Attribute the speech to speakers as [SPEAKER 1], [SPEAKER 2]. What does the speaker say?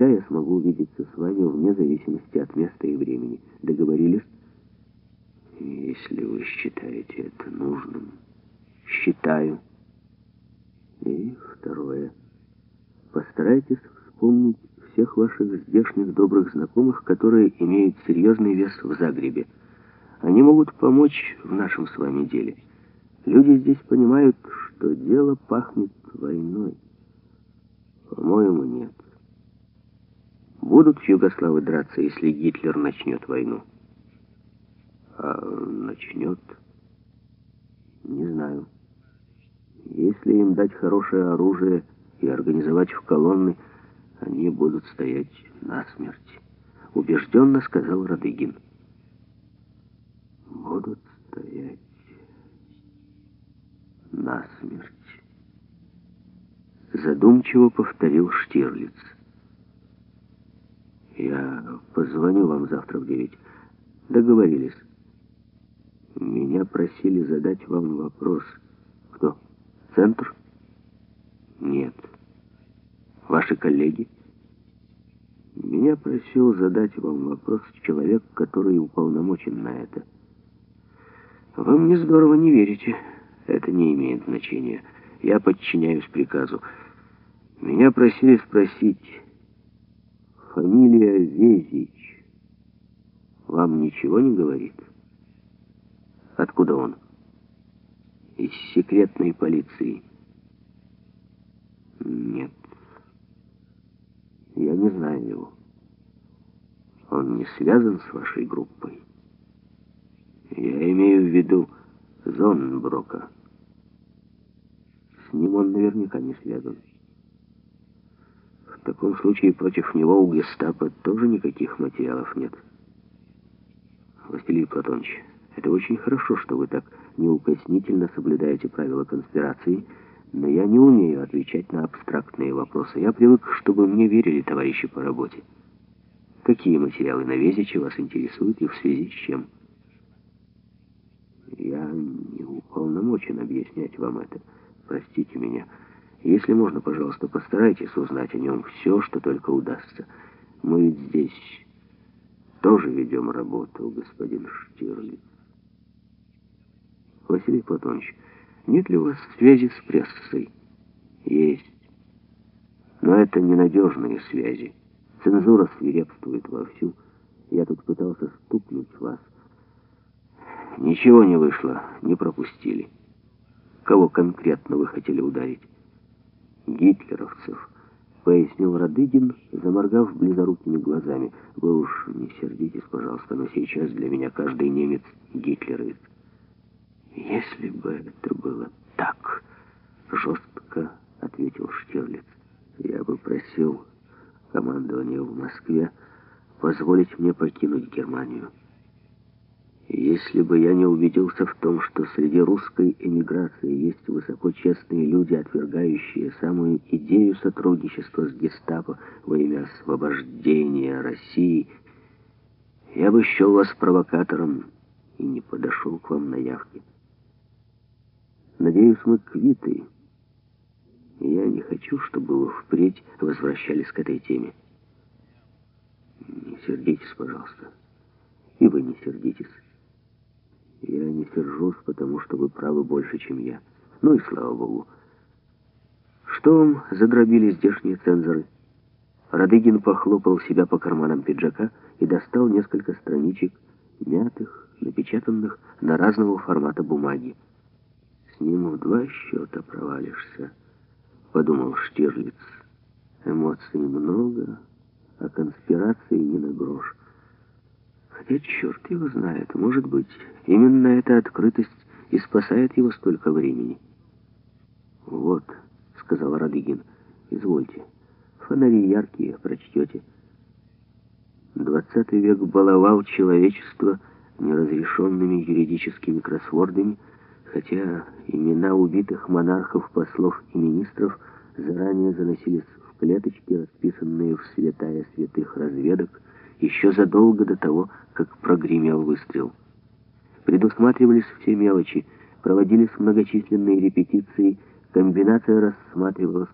[SPEAKER 1] Тогда я смогу увидеться с вами вне зависимости от места и времени. Договорились?
[SPEAKER 2] Если вы считаете это нужным.
[SPEAKER 1] Считаю. И второе. Постарайтесь вспомнить всех ваших здешних добрых знакомых, которые имеют серьезный вес в Загребе. Они могут помочь в нашем с вами деле. Люди здесь понимают, что дело пахнет войной. По-моему, нет. Будут югославы драться, если Гитлер начнет войну?
[SPEAKER 2] А начнет?
[SPEAKER 1] Не знаю. Если им дать хорошее оружие и организовать в колонны, они будут стоять насмерть. Убежденно сказал Радыгин. Будут стоять насмерть. Задумчиво повторил Штирлиц. Я позвоню вам завтра в девять. Договорились. Меня просили задать вам вопрос. Кто? Центр? Нет. Ваши коллеги? Меня просил задать вам вопрос человек, который уполномочен на это. Вы мне здорово не верите. Это не имеет значения. Я подчиняюсь приказу. Меня просили спросить... Фамилия Везич вам ничего не говорит? Откуда он? Из секретной полиции. Нет. Я не знаю его. Он не связан с вашей группой. Я имею в виду Зонброка. С ним он наверняка не связан. В таком случае против него у гестапо тоже никаких материалов нет. Василий Платонович, это очень хорошо, что вы так неукоснительно соблюдаете правила конспирации, но я не умею отвечать на абстрактные вопросы. Я привык, чтобы мне верили товарищи по работе. Какие материалы на Везиче вас интересуют и в связи с чем? Я не уполномочен объяснять вам это. Простите меня. Если можно, пожалуйста, постарайтесь узнать о нем все, что только удастся. Мы ведь здесь тоже ведем работу, господин Штирлиц. Василий Платонович, нет ли у вас связи с прессой? Есть. Но это ненадежные связи. Цензура свирепствует вовсю. Я тут пытался стукнуть вас. Ничего не вышло, не пропустили. Кого конкретно вы хотели ударить? Гитлеровцев, пояснил Радыгин, заморгав близорукими глазами. Вы уж не сердитесь, пожалуйста, но сейчас для меня каждый немец гитлеровец. Если бы это было так, жестко ответил Штирлиц, я бы просил командование в Москве позволить мне покинуть Германию. Если бы я не убедился в том, что среди русской эмиграции есть высокочестные люди, отвергающие самую идею сотрудничества с гестапо во имя освобождения России, я бы счел вас провокатором и не подошел к вам на явке. Надеюсь, мы квиты. Я не хочу, чтобы вы впредь возвращались к этой теме. Не сердитесь, пожалуйста. И вы не сердитесь. Я не сержусь, потому что вы правы больше, чем я. Ну и слава богу. Что вам задробили здешние цензоры? Радыгин похлопал себя по карманам пиджака и достал несколько страничек, мятых, напечатанных на разного формата бумаги. «С ним в два счета провалишься», — подумал Штирлиц. «Эмоций много, а конспирации не на грош». Хотя черт его знает, может быть, именно эта открытость и спасает его столько времени. «Вот», — сказал Радыгин, — «извольте, фонари яркие, прочтете». Двадцатый век баловал человечество неразрешенными юридическими кроссвордами, хотя имена убитых монархов, послов и министров заранее заносились в клеточки, расписанные в святая святых разведок, еще задолго до того, как прогремел выстрел. Предусматривались все мелочи, проводились многочисленные репетиции, комбинация рассматривалась